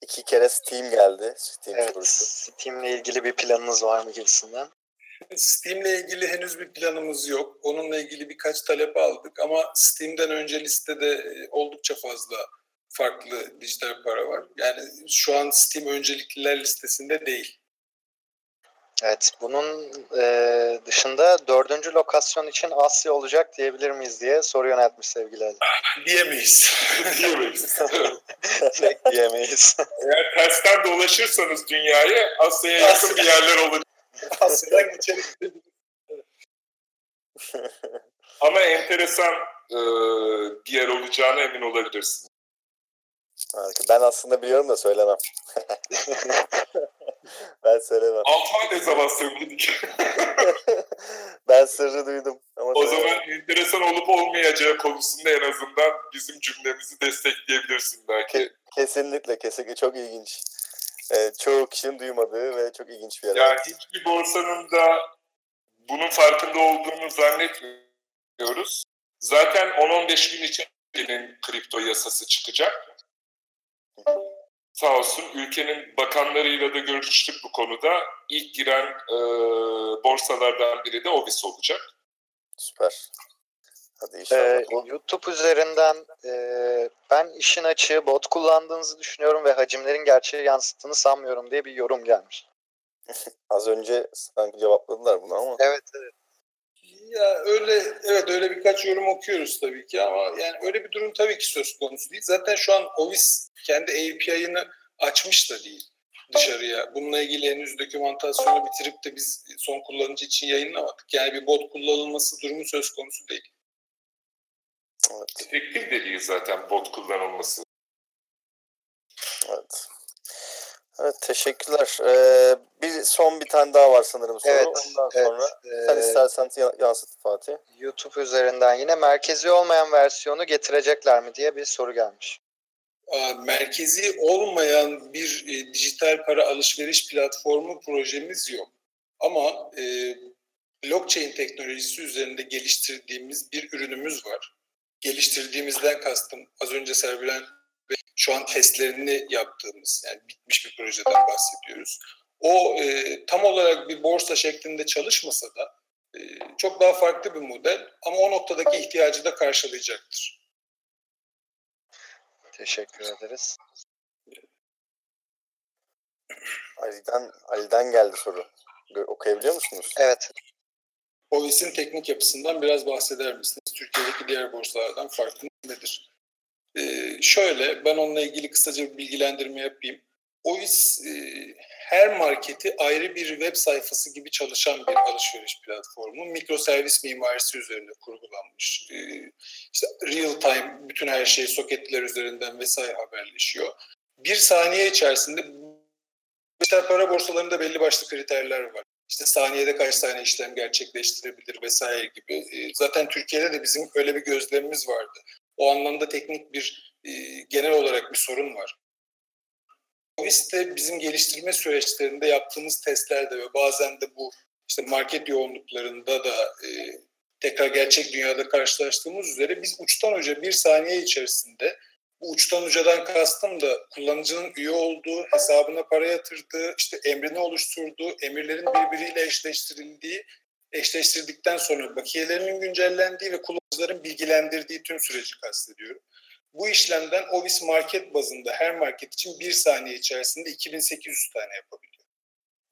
İki kere Steam geldi. Steam evet. Steam'le ilgili bir planınız var mı gibisinden? Steam'le ilgili henüz bir planımız yok. Onunla ilgili birkaç talep aldık ama Steam'den önce listede e, oldukça fazla farklı dijital para var. Yani şu an Steam öncelikliler listesinde değil. Evet, bunun e, dışında dördüncü lokasyon için Asya olacak diyebilir miyiz diye soru yöneltmiş sevgili Ali. Diyemeyiz. diyemeyiz. Direkt diyemeyiz. Eğer tersten dolaşırsanız dünyayı Asya'ya yakın bir yerler olacak. Asya'dan geçelim. Ama enteresan e, bir yer olacağına emin olabilirsin. Ben aslında biliyorum da söylemem. ben söylemem. Altıma ne zaman söyledik? ben sırrı duydum. Ama o söylemem. zaman enteresan olup olmayacağı konusunda en azından bizim cümlemizi destekleyebilirsin belki. kesinlikle, kesinlikle çok ilginç. Ee, çoğu kişinin duymadığı ve çok ilginç bir yer. Yani hiçbir borsanın da bunun farkında olduğunu zannetmiyoruz. Zaten 10-15 gün için kripto yasası çıkacak. Sağ olsun ülkenin bakanlarıyla da görüştük bu konuda. İlk giren e, borsalardan biri de Ovis olacak. Süper. Hadi inşallah. Ee, YouTube üzerinden e, ben işin açığı bot kullandığınızı düşünüyorum ve hacimlerin gerçeği yansıttığını sanmıyorum diye bir yorum gelmiş. Az önce sanki cevapladılar bunu ama. Evet evet. Ya öyle evet öyle birkaç yorum okuyoruz tabii ki ama yani öyle bir durum tabii ki söz konusu değil. Zaten şu an Ovis kendi API'ını açmış da değil dışarıya. Bununla ilgili henüz dokümantasyonu bitirip de biz son kullanıcı için yayınlamadık. Yani bir bot kullanılması durumu söz konusu değil. Evet. Efektif de değil zaten bot kullanılması. Evet. Evet teşekkürler. Ee, bir son bir tane daha var sanırım soru. Evet, Ondan sonra evet, sen e, istersen yansıt Fatih. YouTube üzerinden yine merkezi olmayan versiyonu getirecekler mi diye bir soru gelmiş. Merkezi olmayan bir e, dijital para alışveriş platformu projemiz yok. Ama e, blockchain teknolojisi üzerinde geliştirdiğimiz bir ürünümüz var. Geliştirdiğimizden kastım az önce Serbilen ve şu an testlerini yaptığımız yani bitmiş bir projeden bahsediyoruz. o e, tam olarak bir borsa şeklinde çalışmasa da e, çok daha farklı bir model ama o noktadaki ihtiyacı da karşılayacaktır. Teşekkür ederiz. Ali'den, Ali'den geldi soru. Okuyabiliyor musunuz? Evet. OVIS'in teknik yapısından biraz bahseder misiniz? Türkiye'deki diğer borsalardan farkı nedir? Ee, şöyle, ben onunla ilgili kısaca bir bilgilendirme yapayım. OVIS e, her marketi ayrı bir web sayfası gibi çalışan bir alışveriş platformu. Mikroservis mimarisi üzerinde kurgulanmış. E, işte real time bütün her şey soketler üzerinden vesaire haberleşiyor. Bir saniye içerisinde dijital para borsalarında belli başlı kriterler var. İşte saniyede kaç tane işlem gerçekleştirebilir vesaire gibi. E, zaten Türkiye'de de bizim öyle bir gözlemimiz vardı. O anlamda teknik bir e, genel olarak bir sorun var. Ofiste bizim geliştirme süreçlerinde yaptığımız testlerde ve bazen de bu işte market yoğunluklarında da e, tekrar gerçek dünyada karşılaştığımız üzere biz uçtan uca bir saniye içerisinde bu uçtan ucadan kastım da kullanıcının üye olduğu, hesabına para yatırdığı, işte emrini oluşturduğu, emirlerin birbiriyle eşleştirildiği, eşleştirdikten sonra bakiyelerinin güncellendiği ve kullanıcıların bilgilendirdiği tüm süreci kastediyorum. Bu işlemden Ovis market bazında her market için bir saniye içerisinde 2800 tane yapabiliyor.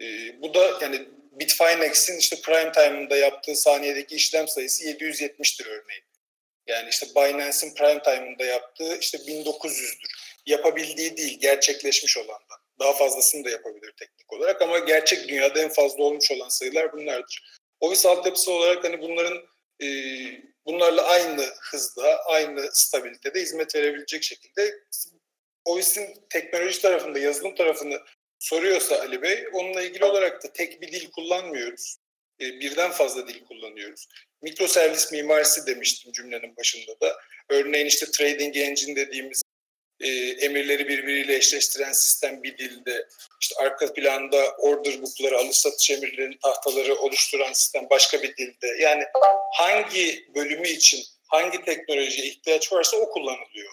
Ee, bu da yani Bitfinex'in işte prime time'ında yaptığı saniyedeki işlem sayısı 770'tir örneğin. Yani işte Binance'in prime time'ında yaptığı işte 1900'dür. Yapabildiği değil, gerçekleşmiş olandan. Daha fazlasını da yapabilir teknik olarak ama gerçek dünyada en fazla olmuş olan sayılar bunlardır. Ovis altyapısı olarak hani bunların e, bunlarla aynı hızda, aynı stabilitede hizmet verebilecek şekilde Ovis'in teknoloji tarafında, yazılım tarafını soruyorsa Ali Bey, onunla ilgili olarak da tek bir dil kullanmıyoruz. E, birden fazla dil kullanıyoruz. Mikroservis mimarisi demiştim cümlenin başında da. Örneğin işte trading engine dediğimiz e, emirleri birbiriyle eşleştiren sistem bir dilde, işte arka planda order book'ları, alış satış emirlerinin tahtaları oluşturan sistem başka bir dilde. Yani hangi bölümü için hangi teknolojiye ihtiyaç varsa o kullanılıyor.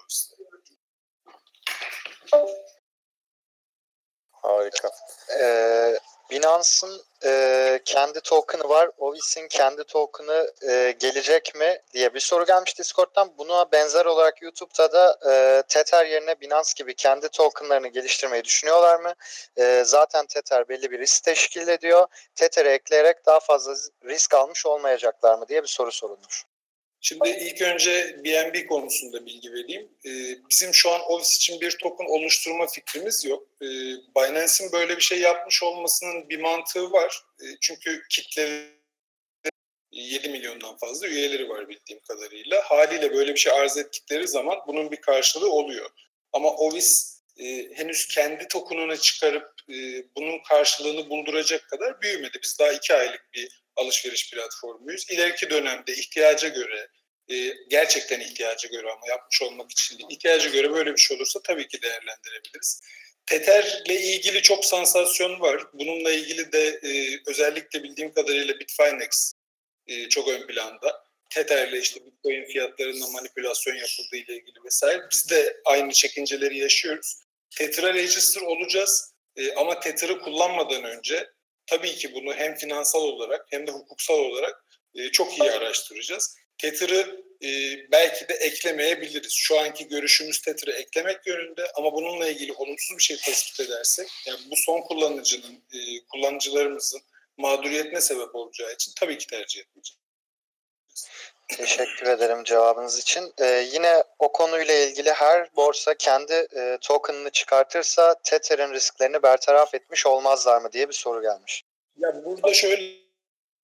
Harika. Ee, Binance'ın e, kendi token'ı var. Ovis'in kendi token'ı e, gelecek mi diye bir soru gelmiş Discord'dan. Buna benzer olarak YouTube'da da e, Tether yerine Binance gibi kendi token'larını geliştirmeyi düşünüyorlar mı? E, zaten Tether belli bir risk teşkil ediyor. Tether'e ekleyerek daha fazla risk almış olmayacaklar mı diye bir soru sorulmuş. Şimdi ilk önce BNB konusunda bilgi vereyim. Ee, bizim şu an Ovis için bir token oluşturma fikrimiz yok. Ee, Binance'in böyle bir şey yapmış olmasının bir mantığı var. Ee, çünkü kitle 7 milyondan fazla üyeleri var bildiğim kadarıyla. Haliyle böyle bir şey arz ettikleri zaman bunun bir karşılığı oluyor. Ama Ovis e, henüz kendi token'unu çıkarıp e, bunun karşılığını bulduracak kadar büyümedi. Biz daha iki aylık bir alışveriş platformuyuz. İleriki dönemde ihtiyaca göre, e, gerçekten ihtiyaca göre ama yapmış olmak için değil, ihtiyaca göre böyle bir şey olursa tabii ki değerlendirebiliriz. Tether'le ilgili çok sansasyon var. Bununla ilgili de e, özellikle bildiğim kadarıyla Bitfinex e, çok ön planda. Tether'le işte Bitcoin fiyatlarında manipülasyon yapıldığı ile ilgili vesaire. Biz de aynı çekinceleri yaşıyoruz. Tether'a register olacağız ama Tether'ı kullanmadan önce tabii ki bunu hem finansal olarak hem de hukuksal olarak e, çok iyi araştıracağız. Tether'ı e, belki de eklemeyebiliriz. Şu anki görüşümüz Tether'ı eklemek yönünde ama bununla ilgili olumsuz bir şey tespit edersek, yani bu son kullanıcının, e, kullanıcılarımızın mağduriyetine sebep olacağı için tabii ki tercih etmeyeceğiz. Teşekkür ederim cevabınız için. Ee, yine o konuyla ilgili her borsa kendi e, token'ını çıkartırsa Tether'in risklerini bertaraf etmiş olmazlar mı diye bir soru gelmiş. Ya burada şöyle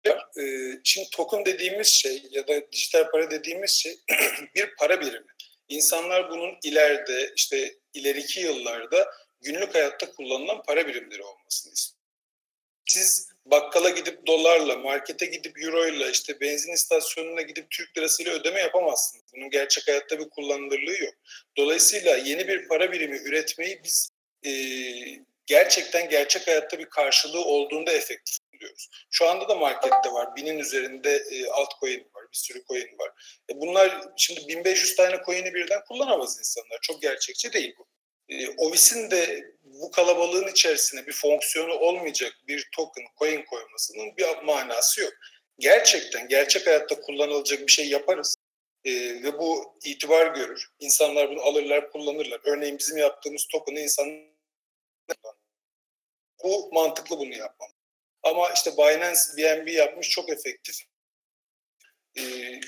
e, şimdi token dediğimiz şey ya da dijital para dediğimiz şey bir para birimi. İnsanlar bunun ileride işte ileriki yıllarda günlük hayatta kullanılan para birimleri olmasını istiyor. Siz bakkala gidip dolarla, markete gidip euroyla, işte benzin istasyonuna gidip Türk lirasıyla ödeme yapamazsınız. Bunun gerçek hayatta bir kullanılırlığı yok. Dolayısıyla yeni bir para birimi üretmeyi biz e, gerçekten gerçek hayatta bir karşılığı olduğunda efektif buluyoruz. Şu anda da markette var. Binin üzerinde e, altcoin var. Bir sürü coin var. E bunlar şimdi 1500 tane coin'i birden kullanamaz insanlar. Çok gerçekçi değil bu. E, Ovis'in de bu kalabalığın içerisine bir fonksiyonu olmayacak bir token, coin koymasının bir manası yok. Gerçekten gerçek hayatta kullanılacak bir şey yaparız e, ve bu itibar görür. İnsanlar bunu alırlar, kullanırlar. Örneğin bizim yaptığımız token'ı insanlar bu mantıklı bunu yapmam. Ama işte Binance BNB yapmış çok efektif. Ee,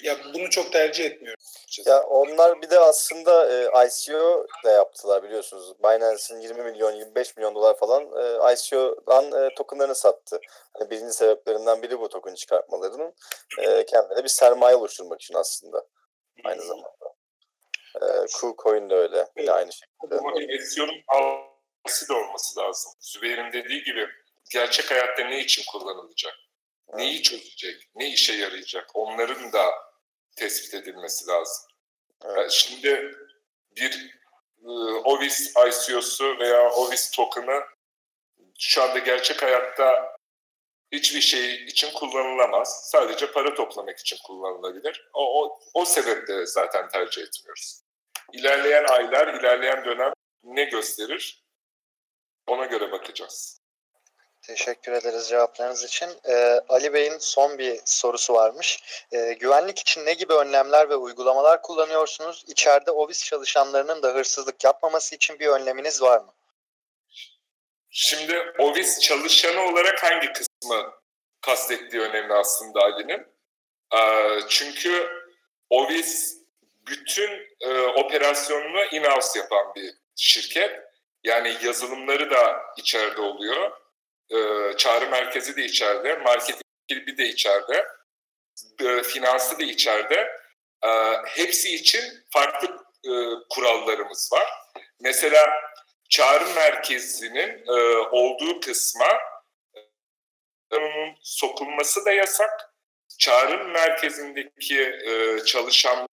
ya bunu çok tercih etmiyorum. Ya onlar bir de aslında e, ICO da yaptılar biliyorsunuz. Binance'in 20 milyon 25 milyon dolar falan e, ICO'dan e, tokenlarını sattı. Hani birinci sebeplerinden biri bu token çıkartmalarının e, kendilerine bir sermaye oluşturmak için aslında aynı zamanda. E, KuCoin de öyle. Yine aynı şekilde. Ama SEO'nun algısı da olması lazım. Zübeyir'in dediği gibi gerçek hayatta ne için kullanılacak? Neyi çözecek? Ne işe yarayacak? Onların da tespit edilmesi lazım. Evet. Şimdi bir e, Ovis ICO'su veya Ovis token'ı şu anda gerçek hayatta hiçbir şey için kullanılamaz. Sadece para toplamak için kullanılabilir. O, o, o sebeple zaten tercih etmiyoruz. İlerleyen aylar, ilerleyen dönem ne gösterir? Ona göre bakacağız. Teşekkür ederiz cevaplarınız için. Ee, Ali Bey'in son bir sorusu varmış. Ee, güvenlik için ne gibi önlemler ve uygulamalar kullanıyorsunuz? İçeride ofis çalışanlarının da hırsızlık yapmaması için bir önleminiz var mı? Şimdi ofis çalışanı olarak hangi kısmı kastettiği önemli aslında Ali'nin. Ee, çünkü ofis bütün e, operasyonunu in-house yapan bir şirket. Yani yazılımları da içeride oluyor e, çağrı merkezi de içeride, marketing ekibi de içeride, e, finansı da içeride. E, hepsi için farklı e, kurallarımız var. Mesela çağrı merkezinin olduğu kısma sokulması da yasak. Çağrı merkezindeki çalışan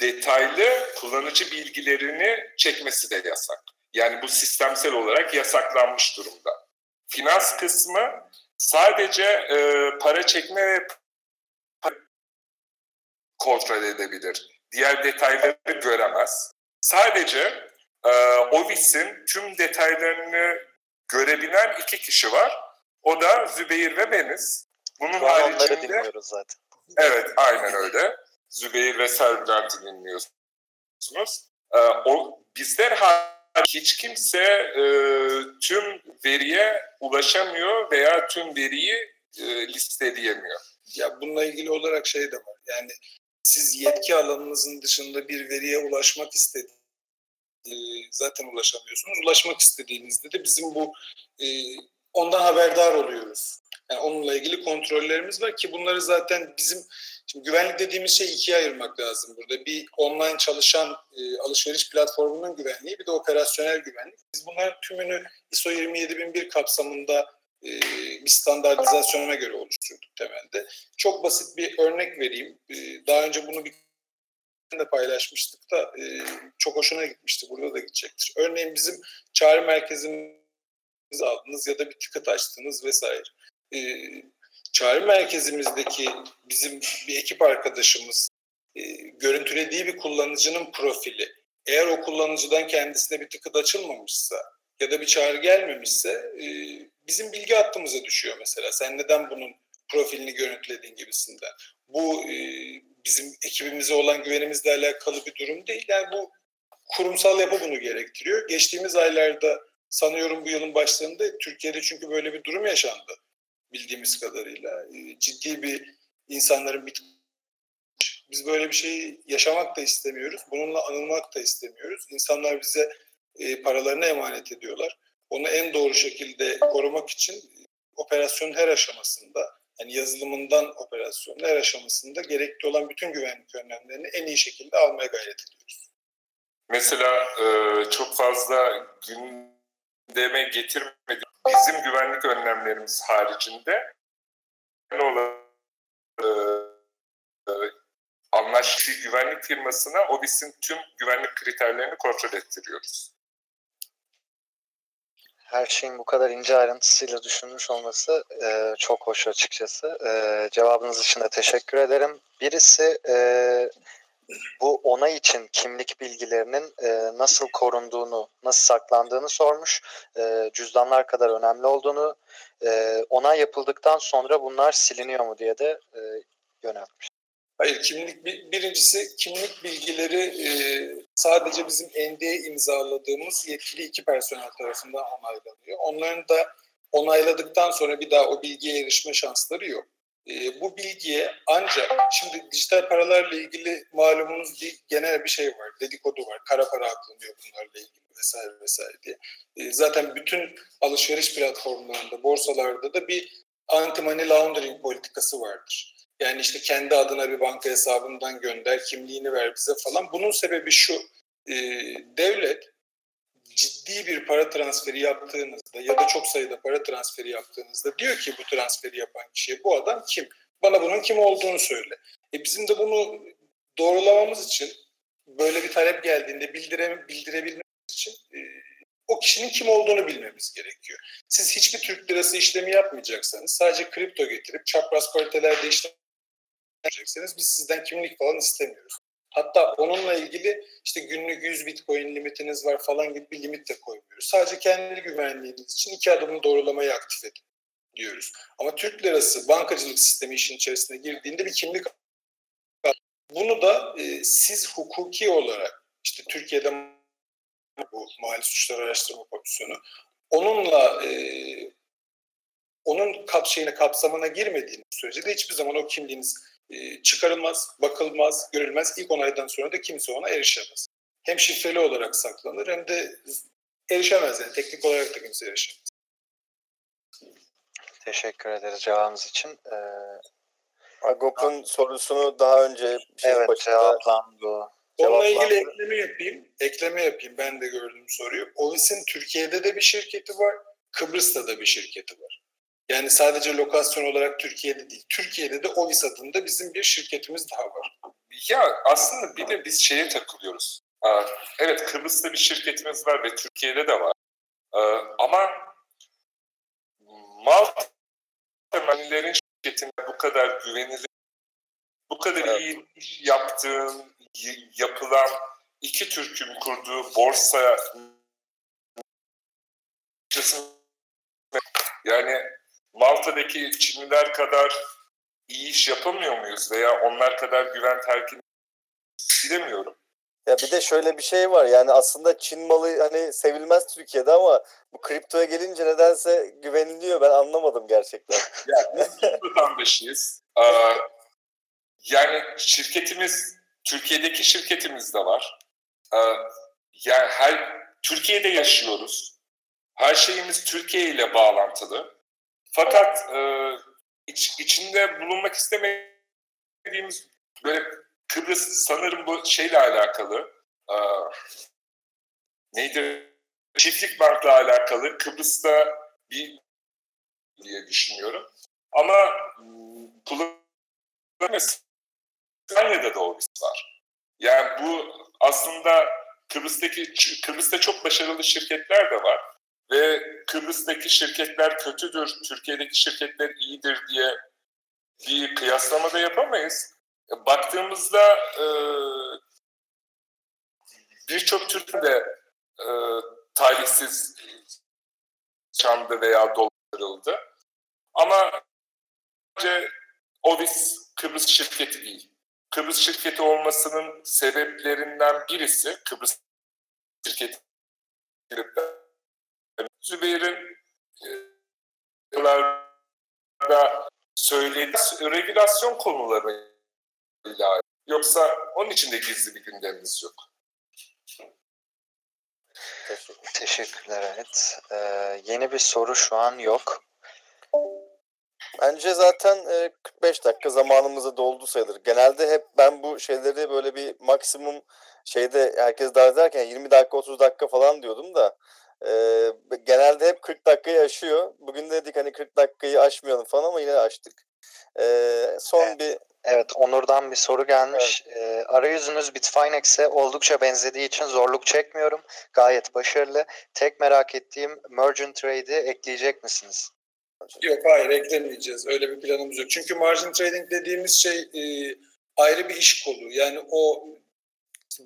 detaylı kullanıcı bilgilerini çekmesi de yasak. Yani bu sistemsel olarak yasaklanmış durumda. Finans kısmı sadece e, para çekme ve kontrol edebilir. Diğer detayları göremez. Sadece e, Ovis'in tüm detaylarını görebilen iki kişi var. O da Zübeyir ve beniz. Bunun Şu haricinde... dinliyoruz zaten. Evet, aynen öyle. Zübeyir ve Serbilant'ı dinliyorsunuz. E, o, bizler hiç kimse e, tüm veriye ulaşamıyor veya tüm veriyi e, listeleyemiyor. Ya bununla ilgili olarak şey de var. Yani siz yetki alanınızın dışında bir veriye ulaşmak istediğiniz e, zaten ulaşamıyorsunuz. Ulaşmak istediğinizde de bizim bu e, ondan haberdar oluyoruz. Yani onunla ilgili kontrollerimiz var ki bunları zaten bizim Şimdi güvenlik dediğimiz şey ikiye ayırmak lazım burada. Bir online çalışan e, alışveriş platformunun güvenliği bir de operasyonel güvenlik. Biz bunların tümünü ISO 27001 kapsamında e, bir standartizasyona göre oluşturduk temelde. Çok basit bir örnek vereyim. E, daha önce bunu bir de paylaşmıştık da e, çok hoşuna gitmişti. Burada da gidecektir. Örneğin bizim çağrı merkezimizi aldınız ya da bir ticket açtınız vesaire. E, çağrı merkezimizdeki bizim bir ekip arkadaşımız e, görüntülediği bir kullanıcının profili eğer o kullanıcıdan kendisine bir tıkıt açılmamışsa ya da bir çağrı gelmemişse e, bizim bilgi hattımıza düşüyor mesela. Sen neden bunun profilini görüntülediğin gibisinden. Bu e, bizim ekibimize olan güvenimizle alakalı bir durum değil. Yani bu kurumsal yapı bunu gerektiriyor. Geçtiğimiz aylarda sanıyorum bu yılın başlarında Türkiye'de çünkü böyle bir durum yaşandı bildiğimiz kadarıyla. E, ciddi bir insanların bir biz böyle bir şeyi yaşamak da istemiyoruz. Bununla anılmak da istemiyoruz. İnsanlar bize e, paralarını emanet ediyorlar. Onu en doğru şekilde korumak için operasyonun her aşamasında yani yazılımından operasyonun her aşamasında gerekli olan bütün güvenlik önlemlerini en iyi şekilde almaya gayret ediyoruz. Mesela e, çok fazla gündeme getirmedi bizim güvenlik önlemlerimiz haricinde olan e, e, anlaştığı güvenlik firmasına OBİS'in tüm güvenlik kriterlerini kontrol ettiriyoruz. Her şeyin bu kadar ince ayrıntısıyla düşünmüş olması e, çok hoş açıkçası. E, cevabınız için de teşekkür ederim. Birisi e, bu onay için kimlik bilgilerinin e, nasıl korunduğunu, nasıl saklandığını sormuş. E, cüzdanlar kadar önemli olduğunu, e, onay yapıldıktan sonra bunlar siliniyor mu diye de e, yöneltmiş. Hayır, kimlik birincisi kimlik bilgileri e, sadece bizim NDA imzaladığımız yetkili iki personel tarafından onaylanıyor. Onların da onayladıktan sonra bir daha o bilgiye erişme şansları yok. E, bu bilgiye ancak şimdi dijital paralarla ilgili malumunuz bir genel bir şey var, dedikodu var, kara para aklanıyor bunlarla ilgili vesaire vesaire diye. E, zaten bütün alışveriş platformlarında, borsalarda da bir anti-money laundering politikası vardır. Yani işte kendi adına bir banka hesabından gönder, kimliğini ver bize falan. Bunun sebebi şu, e, devlet ciddi bir para transferi yaptığınızda ya da çok sayıda para transferi yaptığınızda diyor ki bu transferi yapan kişiye bu adam kim? Bana bunun kim olduğunu söyle. E bizim de bunu doğrulamamız için böyle bir talep geldiğinde bildire, bildirebilmemiz için e, o kişinin kim olduğunu bilmemiz gerekiyor. Siz hiçbir Türk lirası işlemi yapmayacaksanız sadece kripto getirip çapraz paritelerde işlem yapacaksınız. Biz sizden kimlik falan istemiyoruz. Hatta onunla ilgili işte günlük 100 bitcoin limitiniz var falan gibi bir limit de koymuyoruz. Sadece kendi güvenliğiniz için iki adımlı doğrulamayı aktif edin diyoruz. Ama Türk lirası bankacılık sistemi işin içerisine girdiğinde bir kimlik bunu da e, siz hukuki olarak işte Türkiye'de bu mali suçlar araştırma komisyonu onunla e, onun kap şeyine kapsamına girmediğiniz sürece de hiçbir zaman o kimliğiniz e, çıkarılmaz, bakılmaz, görülmez. İlk onaydan sonra da kimse ona erişemez. Hem şifreli olarak saklanır hem de erişemez yani teknik olarak da kimse erişemez. Teşekkür ederiz cevabınız için. Ee, Agop'un sorusunu daha önce şey evet başında cevaplandı. Onunla ilgili ekleme yapayım. Ekleme yapayım. Ben de gördüm soruyu. Ovis'in Türkiye'de de bir şirketi var. Kıbrıs'ta da bir şirketi var. Yani sadece lokasyon olarak Türkiye'de değil. Türkiye'de de Ovis adında bizim bir şirketimiz daha var. Ya aslında bir de biz şeye takılıyoruz. Evet Kıbrıs'ta bir şirketimiz var ve Türkiye'de de var. Ama Malta temellerin şirketine bu kadar güvenilir, bu kadar evet. iyi iş yaptığın, yapılan iki Türk'ün kurduğu borsa yani Malta'daki Çinliler kadar iyi iş yapamıyor muyuz veya onlar kadar güven telkin bilemiyorum. Ya bir de şöyle bir şey var yani aslında Çin malı hani sevilmez Türkiye'de ama bu kriptoya gelince nedense güveniliyor ben anlamadım gerçekten. ya biz vatandaşıyız. Ee, yani şirketimiz Türkiye'deki şirketimiz de var. Ee, yani her Türkiye'de yaşıyoruz. Her şeyimiz Türkiye ile bağlantılı. Fakat e, iç, içinde bulunmak istemediğimiz böyle Kıbrıs sanırım bu şeyle alakalı e, neydi çiftlik bankla alakalı Kıbrıs'ta bir diye düşünüyorum. Ama kullanılması İspanya'da da o var. Yani bu aslında Kıbrıs'taki Kıbrıs'ta çok başarılı şirketler de var ve Kıbrıs'taki şirketler kötüdür, Türkiye'deki şirketler iyidir diye bir kıyaslama da yapamayız. E, baktığımızda e, birçok Türk'ün de e, talihsiz çandı veya dolandırıldı. Ama bence Ovis Kıbrıs şirketi değil. Kıbrıs şirketi olmasının sebeplerinden birisi Kıbrıs şirketi Zübeyir'in da söylediği regülasyon konularıyla yoksa onun için de gizli bir gündemimiz yok. Teşekkürler evet. Ee, yeni bir soru şu an yok. Bence zaten 45 dakika zamanımızı doldu sayılır. Genelde hep ben bu şeyleri böyle bir maksimum şeyde herkes davet ederken 20 dakika 30 dakika falan diyordum da e, genelde hep 40 dakikayı aşıyor. Bugün dedik hani 40 dakikayı aşmayalım falan ama yine açtık. E, son evet. bir Evet, Onur'dan bir soru gelmiş. Evet. E, arayüzünüz Bitfinex'e oldukça benzediği için zorluk çekmiyorum. Gayet başarılı. Tek merak ettiğim Merchant Trade'i ekleyecek misiniz? Yok hayır eklemeyeceğiz. Öyle bir planımız yok. Çünkü margin trading dediğimiz şey e, ayrı bir iş kolu. Yani o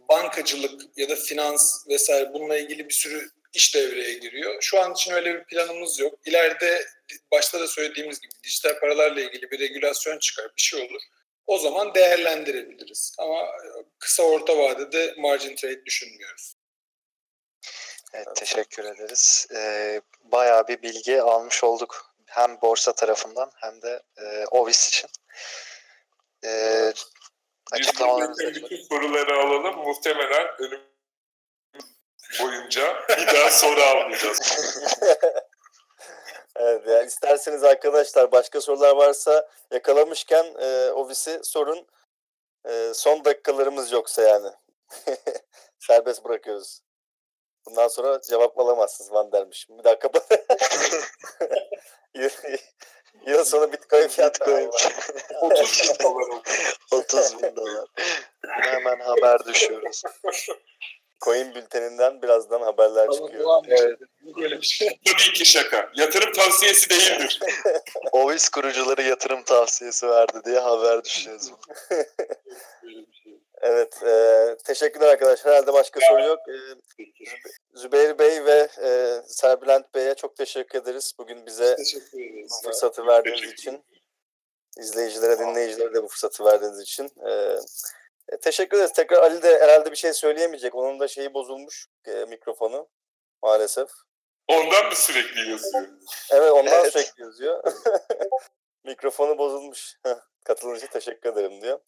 bankacılık ya da finans vesaire bununla ilgili bir sürü iş devreye giriyor. Şu an için öyle bir planımız yok. İleride başta da söylediğimiz gibi dijital paralarla ilgili bir regülasyon çıkar, bir şey olur. O zaman değerlendirebiliriz. Ama kısa orta vadede margin trade düşünmüyoruz. Evet, teşekkür ederiz. Ee, bayağı bir bilgi almış olduk. Hem borsa tarafından hem de e, Ovis için. Ee, açıklamalarınızı bütün soruları alalım. Muhtemelen önüm boyunca bir daha soru almayacağız. evet, yani isterseniz arkadaşlar başka sorular varsa yakalamışken e, Ovis'i sorun. E, son dakikalarımız yoksa yani. Serbest bırakıyoruz. Bundan sonra cevap alamazsınız Van dermiş. Bir dakika. Yıl sonu Bitcoin fiyatı Bitcoin 30 bin dolar oldu. 30 bin dolar. Hemen haber düşüyoruz. Coin bülteninden birazdan haberler çıkıyor. Ama Evet. böyle bir şey. Tabii ki şaka. Yatırım tavsiyesi değildir. Ovis kurucuları yatırım tavsiyesi verdi diye haber düşüyoruz. Böyle bir şey. Evet, e, teşekkürler arkadaşlar. Herhalde başka soru yok. E, Zübeyir Bey ve e, Serbülent Bey'e çok teşekkür ederiz. Bugün bize Teşekkür ederiz. bu fırsatı verdiğiniz için. İzleyicilere, dinleyicilere de bu fırsatı verdiğiniz için. E, e, teşekkür ederiz. Tekrar Ali de herhalde bir şey söyleyemeyecek. Onun da şeyi bozulmuş e, mikrofonu maalesef. Ondan mı sürekli yazıyor? Evet ondan Evet. sürekli yazıyor. Mikrofonu bozulmuş. Katılım için teşekkür ederim diyor.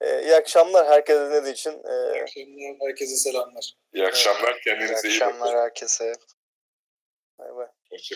E, iyi akşamlar herkese dinlediği için. E, İyi akşamlar. Herkese selamlar. İyi akşamlar. İyi Kendinize iyi bakın. akşamlar herkese. bay bay.